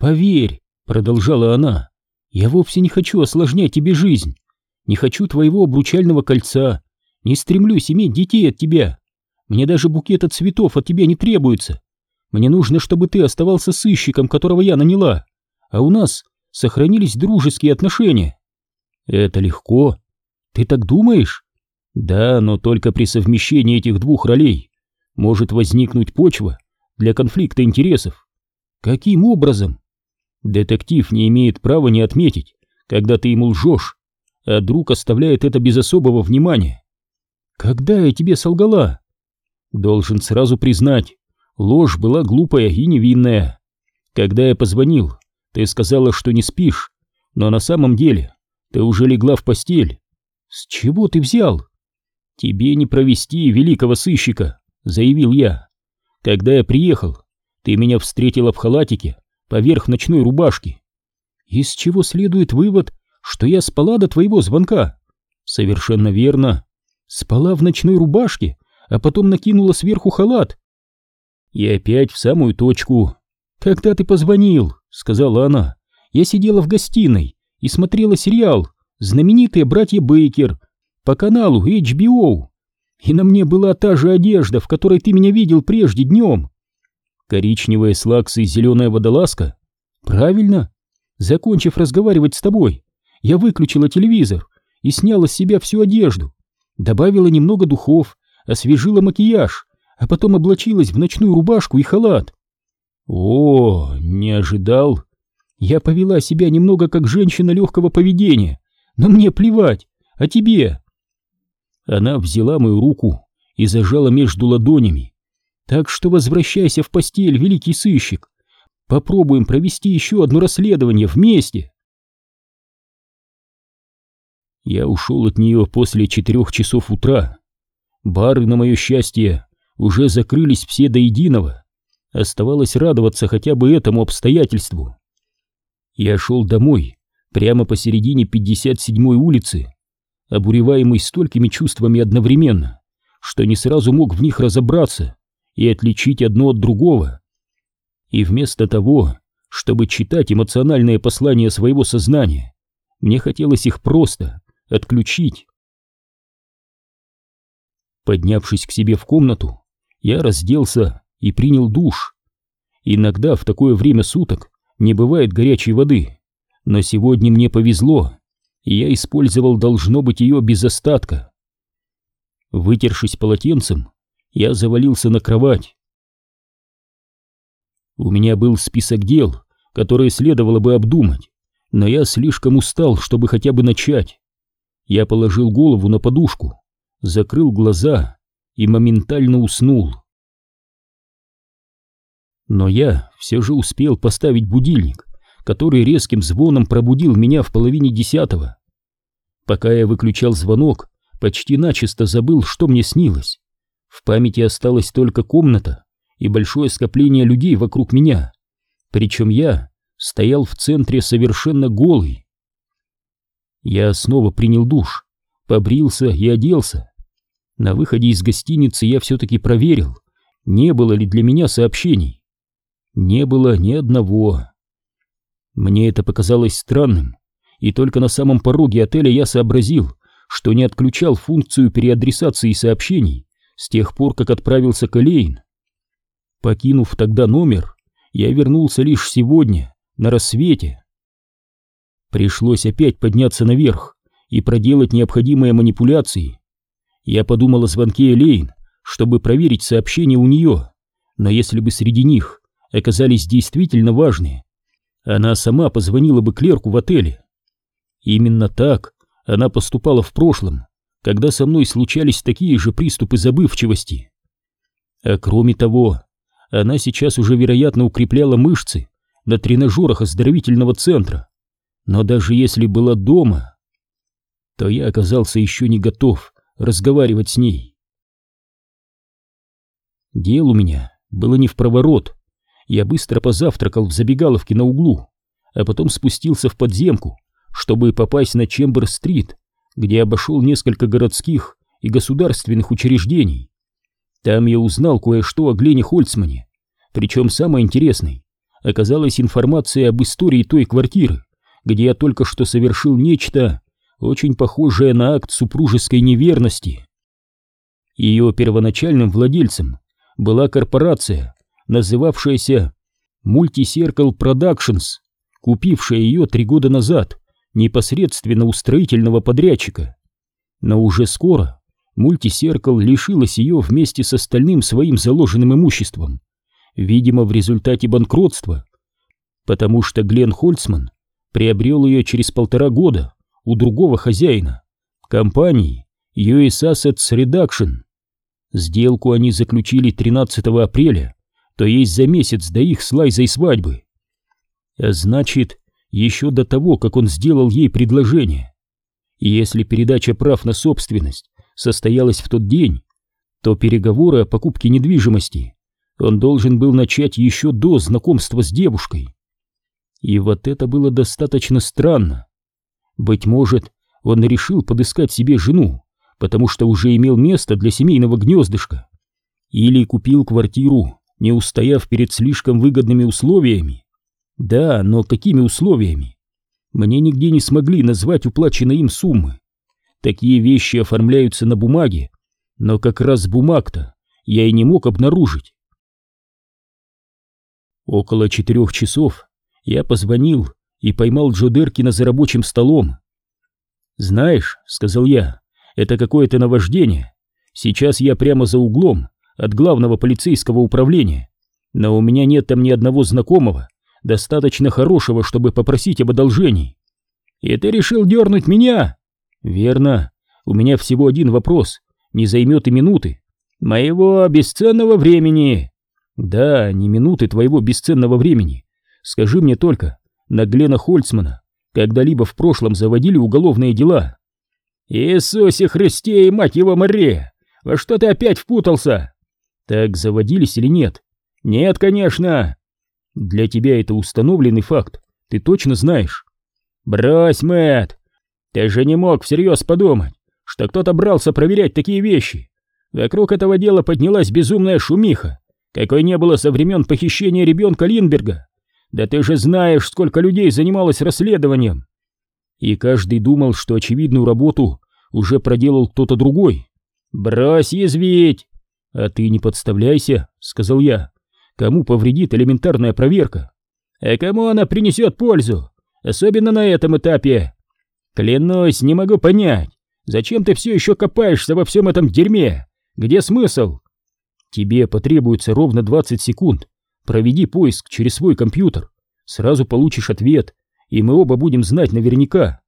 «Поверь», — продолжала она, — «я вовсе не хочу осложнять тебе жизнь, не хочу твоего обручального кольца, не стремлюсь иметь детей от тебя. Мне даже букета цветов от тебя не требуется. Мне нужно, чтобы ты оставался сыщиком, которого я наняла, а у нас сохранились дружеские отношения. Это легко. Ты так думаешь? Да, но только при совмещении этих двух ролей может возникнуть почва для конфликта интересов. Каким образом? Детектив не имеет права не отметить, когда ты ему лжешь, а друг оставляет это без особого внимания. Когда я тебе солгала? Должен сразу признать, ложь была глупая и невинная. Когда я позвонил, ты сказала, что не спишь, но на самом деле ты уже легла в постель. С чего ты взял? Тебе не провести великого сыщика, заявил я. Когда я приехал, ты меня встретила в халатике поверх ночной рубашки. Из чего следует вывод, что я спала до твоего звонка? Совершенно верно. Спала в ночной рубашке, а потом накинула сверху халат. И опять в самую точку. Когда ты позвонил, сказала она, я сидела в гостиной и смотрела сериал «Знаменитые братья Бейкер» по каналу HBO. И на мне была та же одежда, в которой ты меня видел прежде днем. Коричневые слаксы и зеленая водолазка? Правильно. Закончив разговаривать с тобой, я выключила телевизор и сняла с себя всю одежду, добавила немного духов, освежила макияж, а потом облачилась в ночную рубашку и халат. О, не ожидал. Я повела себя немного как женщина легкого поведения, но мне плевать, а тебе? Она взяла мою руку и зажала между ладонями. Так что возвращайся в постель, великий сыщик. Попробуем провести еще одно расследование вместе. Я ушел от нее после четырех часов утра. Бары, на мое счастье, уже закрылись все до единого. Оставалось радоваться хотя бы этому обстоятельству. Я шел домой, прямо посередине 57-й улицы, обуреваемый столькими чувствами одновременно, что не сразу мог в них разобраться и отличить одно от другого. И вместо того, чтобы читать эмоциональные послания своего сознания, мне хотелось их просто отключить. Поднявшись к себе в комнату, я разделся и принял душ. Иногда в такое время суток не бывает горячей воды, но сегодня мне повезло, и я использовал должно быть ее без остатка. Вытершись полотенцем, я завалился на кровать. У меня был список дел, которые следовало бы обдумать, но я слишком устал, чтобы хотя бы начать. Я положил голову на подушку, закрыл глаза и моментально уснул. Но я все же успел поставить будильник, который резким звоном пробудил меня в половине десятого. Пока я выключал звонок, почти начисто забыл, что мне снилось. В памяти осталась только комната и большое скопление людей вокруг меня, причем я стоял в центре совершенно голый. Я снова принял душ, побрился и оделся. На выходе из гостиницы я все-таки проверил, не было ли для меня сообщений. Не было ни одного. Мне это показалось странным, и только на самом пороге отеля я сообразил, что не отключал функцию переадресации сообщений с тех пор, как отправился к Элейн. Покинув тогда номер, я вернулся лишь сегодня, на рассвете. Пришлось опять подняться наверх и проделать необходимые манипуляции. Я подумал о звонке Элейн, чтобы проверить сообщения у нее, но если бы среди них оказались действительно важные, она сама позвонила бы клерку в отеле. Именно так она поступала в прошлом, когда со мной случались такие же приступы забывчивости. А кроме того, она сейчас уже, вероятно, укрепляла мышцы на тренажерах оздоровительного центра, но даже если была дома, то я оказался еще не готов разговаривать с ней. Дел у меня было не в проворот. Я быстро позавтракал в забегаловке на углу, а потом спустился в подземку, чтобы попасть на Чембер-стрит, где обошел несколько городских и государственных учреждений. Там я узнал кое-что о Глене Хольцмане, причем самое интересное, оказалась информация об истории той квартиры, где я только что совершил нечто, очень похожее на акт супружеской неверности. Ее первоначальным владельцем была корпорация, называвшаяся Multicircle Productions, купившая ее три года назад непосредственно у строительного подрядчика. Но уже скоро Multicircle лишилась ее вместе с остальным своим заложенным имуществом, видимо, в результате банкротства, потому что Глен Хольцман приобрел ее через полтора года у другого хозяина, компании US Assets Reduction. Сделку они заключили 13 апреля, то есть за месяц до их с Лайзой свадьбы. А значит, еще до того, как он сделал ей предложение. И если передача прав на собственность состоялась в тот день, то переговоры о покупке недвижимости он должен был начать еще до знакомства с девушкой. И вот это было достаточно странно. Быть может, он решил подыскать себе жену, потому что уже имел место для семейного гнездышка. Или купил квартиру, не устояв перед слишком выгодными условиями. Да, но какими условиями? Мне нигде не смогли назвать уплаченные им суммы. Такие вещи оформляются на бумаге, но как раз бумаг-то я и не мог обнаружить. Около четырех часов я позвонил и поймал Джо Деркина за рабочим столом. «Знаешь», — сказал я, — «это какое-то наваждение. Сейчас я прямо за углом от главного полицейского управления, но у меня нет там ни одного знакомого, достаточно хорошего, чтобы попросить об одолжении. И ты решил дернуть меня?» «Верно. У меня всего один вопрос, не займет и минуты. Моего бесценного времени!» «Да, не минуты твоего бесценного времени. Скажи мне только, на Глена Хольцмана когда-либо в прошлом заводили уголовные дела?» «Иисусе Христе и мать его Мария! Во что ты опять впутался?» «Так заводились или нет?» «Нет, конечно!» «Для тебя это установленный факт, ты точно знаешь?» «Брось, Мэтт! Ты же не мог всерьез подумать, что кто-то брался проверять такие вещи. Вокруг этого дела поднялась безумная шумиха, какой не было со времен похищения ребенка Линберга. Да ты же знаешь, сколько людей занималось расследованием. И каждый думал, что очевидную работу уже проделал кто-то другой. Брось язвить! А ты не подставляйся, сказал я. Кому повредит элементарная проверка? А кому она принесет пользу? Особенно на этом этапе. Клянусь, не могу понять, зачем ты все еще копаешься во всем этом дерьме? Где смысл? Тебе потребуется ровно 20 секунд. Проведи поиск через свой компьютер. Сразу получишь ответ, и мы оба будем знать наверняка.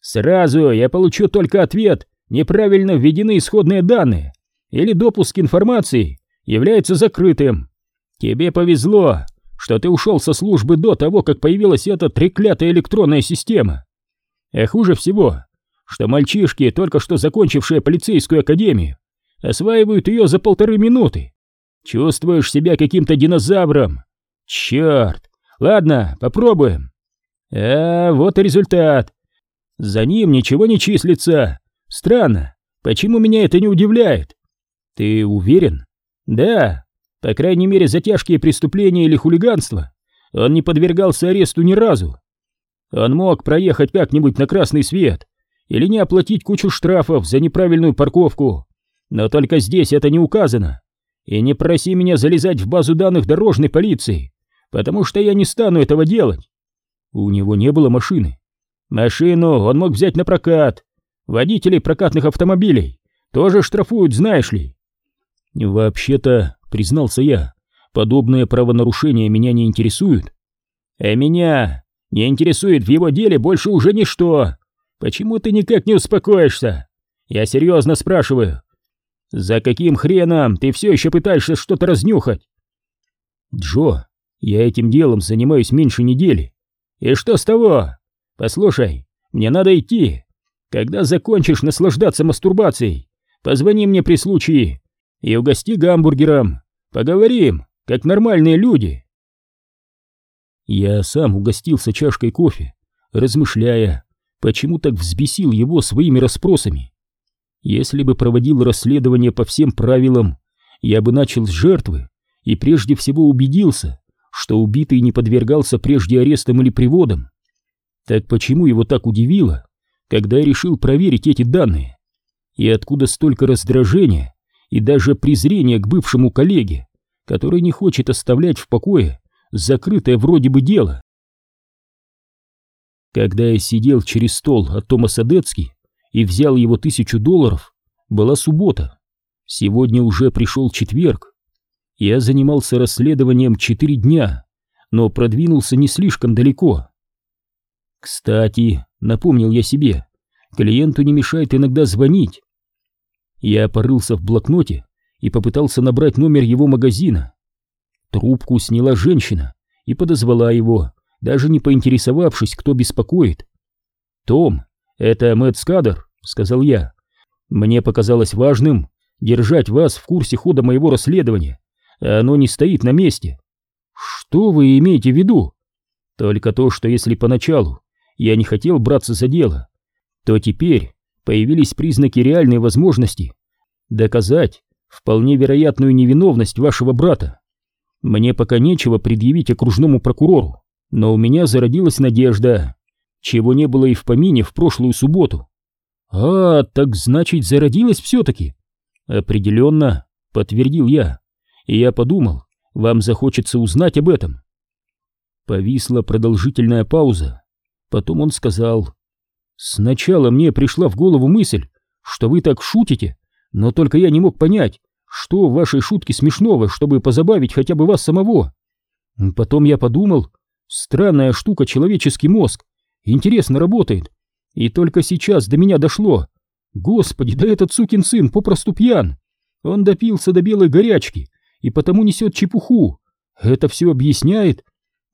Сразу я получу только ответ. Неправильно введены исходные данные. Или допуск информации является закрытым. Тебе повезло, что ты ушел со службы до того, как появилась эта треклятая электронная система. А хуже всего, что мальчишки, только что закончившие полицейскую академию, осваивают ее за полторы минуты. Чувствуешь себя каким-то динозавром? Черт! Ладно, попробуем. А, вот и результат. За ним ничего не числится. Странно, почему меня это не удивляет? Ты уверен? Да, по крайней мере за тяжкие преступления или хулиганство он не подвергался аресту ни разу. Он мог проехать как-нибудь на красный свет или не оплатить кучу штрафов за неправильную парковку. Но только здесь это не указано. И не проси меня залезать в базу данных дорожной полиции, потому что я не стану этого делать. У него не было машины. Машину он мог взять на прокат. Водителей прокатных автомобилей тоже штрафуют, знаешь ли. Вообще-то, признался я, подобное правонарушение меня не интересует. А меня не интересует в его деле больше уже ничто. Почему ты никак не успокоишься? Я серьезно спрашиваю, «За каким хреном ты все еще пытаешься что-то разнюхать?» «Джо, я этим делом занимаюсь меньше недели. И что с того? Послушай, мне надо идти. Когда закончишь наслаждаться мастурбацией, позвони мне при случае и угости гамбургером. Поговорим, как нормальные люди». Я сам угостился чашкой кофе, размышляя, почему так взбесил его своими расспросами. Если бы проводил расследование по всем правилам, я бы начал с жертвы и прежде всего убедился, что убитый не подвергался прежде арестам или приводам. Так почему его так удивило, когда я решил проверить эти данные? И откуда столько раздражения и даже презрения к бывшему коллеге, который не хочет оставлять в покое закрытое вроде бы дело? Когда я сидел через стол от Томаса Децки и взял его тысячу долларов, была суббота. Сегодня уже пришел четверг. Я занимался расследованием четыре дня, но продвинулся не слишком далеко. Кстати, напомнил я себе, клиенту не мешает иногда звонить. Я порылся в блокноте и попытался набрать номер его магазина. Трубку сняла женщина и подозвала его, даже не поинтересовавшись, кто беспокоит. «Том, это Мэтт Скадер», — сказал я. «Мне показалось важным держать вас в курсе хода моего расследования, оно не стоит на месте». «Что вы имеете в виду?» «Только то, что если поначалу я не хотел браться за дело, то теперь появились признаки реальной возможности доказать вполне вероятную невиновность вашего брата. Мне пока нечего предъявить окружному прокурору, но у меня зародилась надежда, чего не было и в помине в прошлую субботу. А, так значит, зародилась все-таки? Определенно, подтвердил я, и я подумал, вам захочется узнать об этом. Повисла продолжительная пауза. Потом он сказал, «Сначала мне пришла в голову мысль, что вы так шутите, но только я не мог понять, что в вашей шутке смешного, чтобы позабавить хотя бы вас самого. Потом я подумал, странная штука человеческий мозг, интересно работает, и только сейчас до меня дошло. Господи, да этот сукин сын попросту пьян. Он допился до белой горячки и потому несет чепуху. Это все объясняет.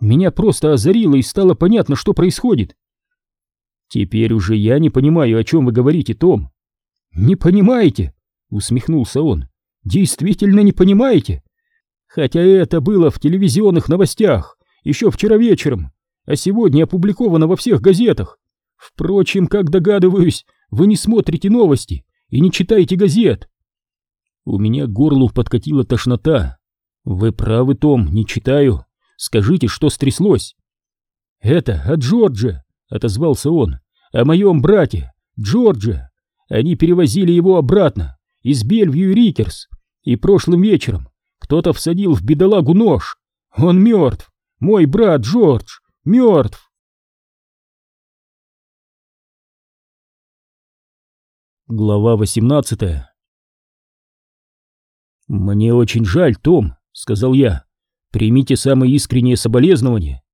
Меня просто озарило и стало понятно, что происходит. Теперь уже я не понимаю, о чем вы говорите, Том. Не понимаете? Усмехнулся он. Действительно не понимаете? Хотя это было в телевизионных новостях еще вчера вечером, а сегодня опубликовано во всех газетах. Впрочем, как догадываюсь, вы не смотрите новости и не читаете газет. У меня к горлу подкатила тошнота. Вы правы, Том, не читаю. Скажите, что стряслось? Это от Джорджа, отозвался он. О моем брате, Джорджа. Они перевозили его обратно из Бельвью и Рикерс, и прошлым вечером кто-то всадил в бедолагу нож. Он мертв. Мой брат Джордж мертв. Глава 18 «Мне очень жаль, Том», — сказал я. «Примите самые искренние соболезнования».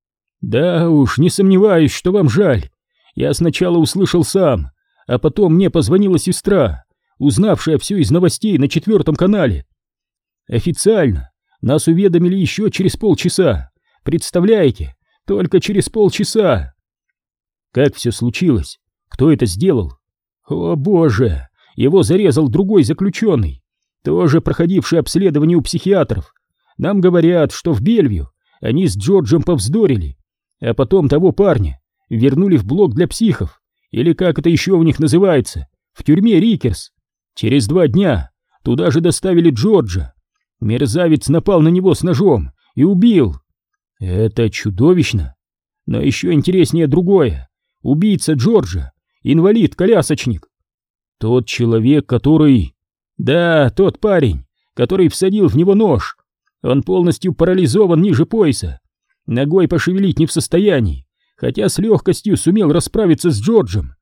«Да уж, не сомневаюсь, что вам жаль. Я сначала услышал сам, а потом мне позвонила сестра, узнавшая все из новостей на четвертом канале. Официально нас уведомили еще через полчаса. Представляете, только через полчаса. Как все случилось? Кто это сделал? О боже, его зарезал другой заключенный, тоже проходивший обследование у психиатров. Нам говорят, что в Бельвью они с Джорджем повздорили, а потом того парня вернули в блок для психов, или как это еще у них называется, в тюрьме Рикерс. Через два дня туда же доставили Джорджа. Мерзавец напал на него с ножом и убил. Это чудовищно. Но еще интереснее другое. Убийца Джорджа, инвалид-колясочник. Тот человек, который... Да, тот парень, который всадил в него нож. Он полностью парализован ниже пояса. Ногой пошевелить не в состоянии, хотя с легкостью сумел расправиться с Джорджем.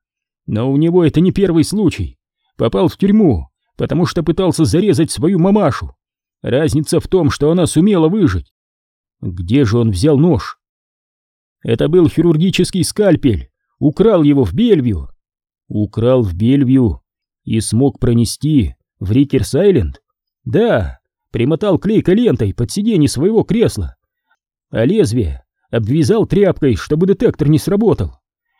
Но у него это не первый случай попал в тюрьму, потому что пытался зарезать свою мамашу. Разница в том, что она сумела выжить. Где же он взял нож? Это был хирургический скальпель. Украл его в Бельвью. Украл в Бельвью и смог пронести в Рикерс-Айленд? Да, примотал клейкой лентой под сиденье своего кресла. А лезвие обвязал тряпкой, чтобы детектор не сработал.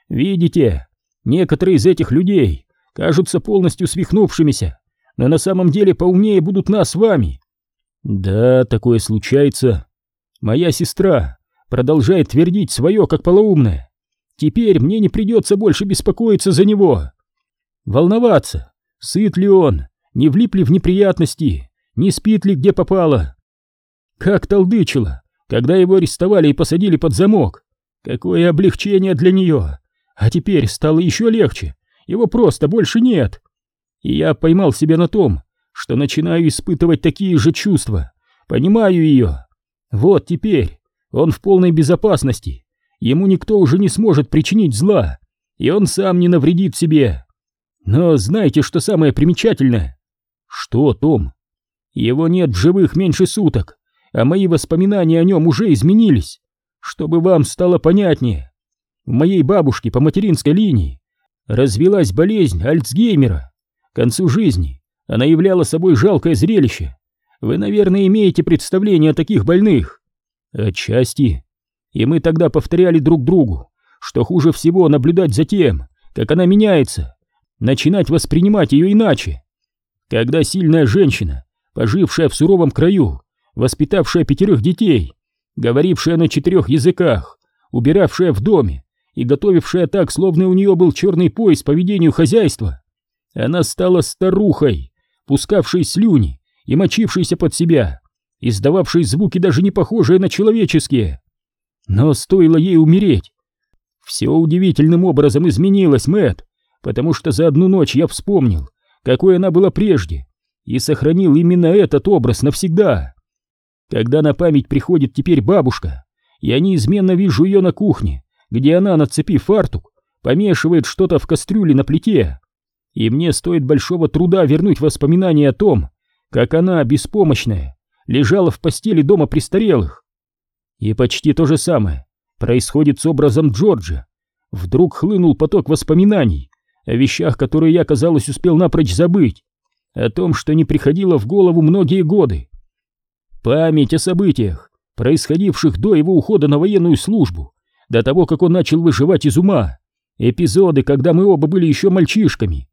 Видите, некоторые из этих людей кажутся полностью свихнувшимися, но на самом деле поумнее будут нас с вами. Да, такое случается. Моя сестра продолжает твердить свое, как полоумная. Теперь мне не придется больше беспокоиться за него. Волноваться, сыт ли он, не влип ли в неприятности, не спит ли где попало. Как толдычила, когда его арестовали и посадили под замок. Какое облегчение для нее! А теперь стало еще легче, его просто больше нет. И я поймал себя на том, что начинаю испытывать такие же чувства, понимаю ее. Вот теперь он в полной безопасности, ему никто уже не сможет причинить зла, и он сам не навредит себе. Но знаете, что самое примечательное? Что, Том? Его нет в живых меньше суток, а мои воспоминания о нем уже изменились. Чтобы вам стало понятнее, у моей бабушки по материнской линии развилась болезнь Альцгеймера. К концу жизни она являла собой жалкое зрелище. Вы, наверное, имеете представление о таких больных. Отчасти. И мы тогда повторяли друг другу, что хуже всего наблюдать за тем, как она меняется, начинать воспринимать ее иначе. Когда сильная женщина, пожившая в суровом краю, воспитавшая пятерых детей, говорившая на четырех языках, убиравшая в доме и готовившая так, словно у нее был черный пояс по ведению хозяйства, она стала старухой, пускавшей слюни и мочившейся под себя, издававшей звуки даже не похожие на человеческие. Но стоило ей умереть. Все удивительным образом изменилось, Мэт, потому что за одну ночь я вспомнил, какой она была прежде, и сохранил именно этот образ навсегда. Когда на память приходит теперь бабушка, я неизменно вижу ее на кухне, где она, нацепив фартук, помешивает что-то в кастрюле на плите. И мне стоит большого труда вернуть воспоминания о том, как она, беспомощная, лежала в постели дома престарелых. И почти то же самое происходит с образом Джорджа. Вдруг хлынул поток воспоминаний о вещах, которые я, казалось, успел напрочь забыть, о том, что не приходило в голову многие годы. Память о событиях, происходивших до его ухода на военную службу, до того, как он начал выживать из ума, эпизоды, когда мы оба были еще мальчишками.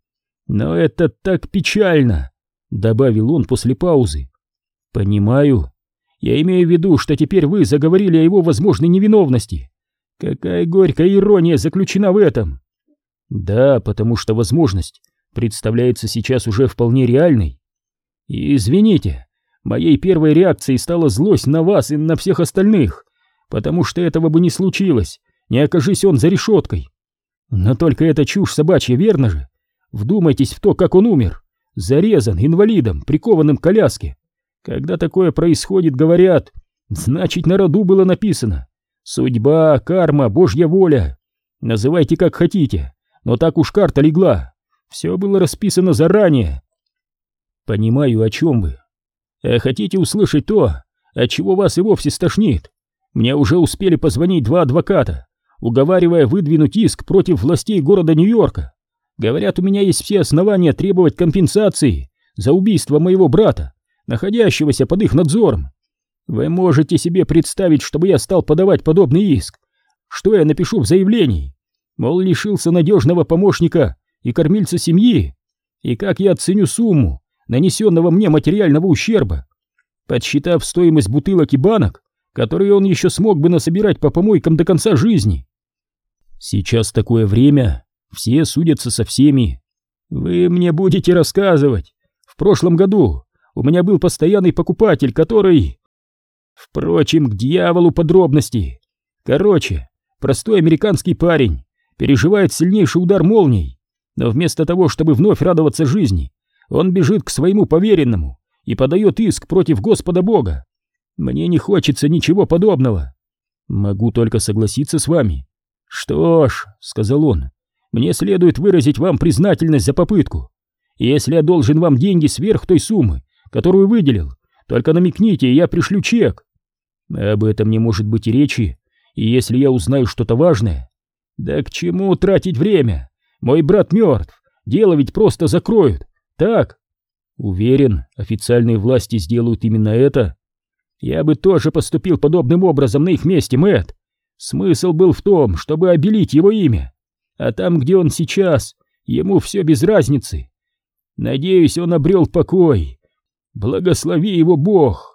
Но это так печально, добавил он после паузы. Понимаю. Я имею в виду, что теперь вы заговорили о его возможной невиновности. Какая горькая ирония заключена в этом. Да, потому что возможность представляется сейчас уже вполне реальной. И извините, Моей первой реакцией стала злость на вас и на всех остальных, потому что этого бы не случилось, не окажись он за решеткой. Но только это чушь собачья, верно же? Вдумайтесь в то, как он умер. Зарезан, инвалидом, прикованным к коляске. Когда такое происходит, говорят, значит на роду было написано. Судьба, карма, божья воля. Называйте как хотите, но так уж карта легла. Все было расписано заранее. Понимаю, о чем вы. А хотите услышать то, от чего вас и вовсе стошнит? Мне уже успели позвонить два адвоката, уговаривая выдвинуть иск против властей города Нью-Йорка. Говорят, у меня есть все основания требовать компенсации за убийство моего брата, находящегося под их надзором. Вы можете себе представить, чтобы я стал подавать подобный иск? Что я напишу в заявлении? Мол, лишился надежного помощника и кормильца семьи? И как я оценю сумму, нанесенного мне материального ущерба. Подсчитав стоимость бутылок и банок, которые он еще смог бы насобирать по помойкам до конца жизни. Сейчас такое время, все судятся со всеми. Вы мне будете рассказывать. В прошлом году у меня был постоянный покупатель, который... Впрочем, к дьяволу подробности. Короче, простой американский парень переживает сильнейший удар молний, но вместо того, чтобы вновь радоваться жизни, он бежит к своему поверенному и подает иск против Господа Бога. Мне не хочется ничего подобного. Могу только согласиться с вами. Что ж, сказал он, мне следует выразить вам признательность за попытку. Если я должен вам деньги сверх той суммы, которую выделил, только намекните, и я пришлю чек. Об этом не может быть и речи, и если я узнаю что-то важное... Да к чему тратить время? Мой брат мертв, дело ведь просто закроют, так? Уверен, официальные власти сделают именно это. Я бы тоже поступил подобным образом на их месте, Мэт. Смысл был в том, чтобы обелить его имя. А там, где он сейчас, ему все без разницы. Надеюсь, он обрел покой. Благослови его Бог.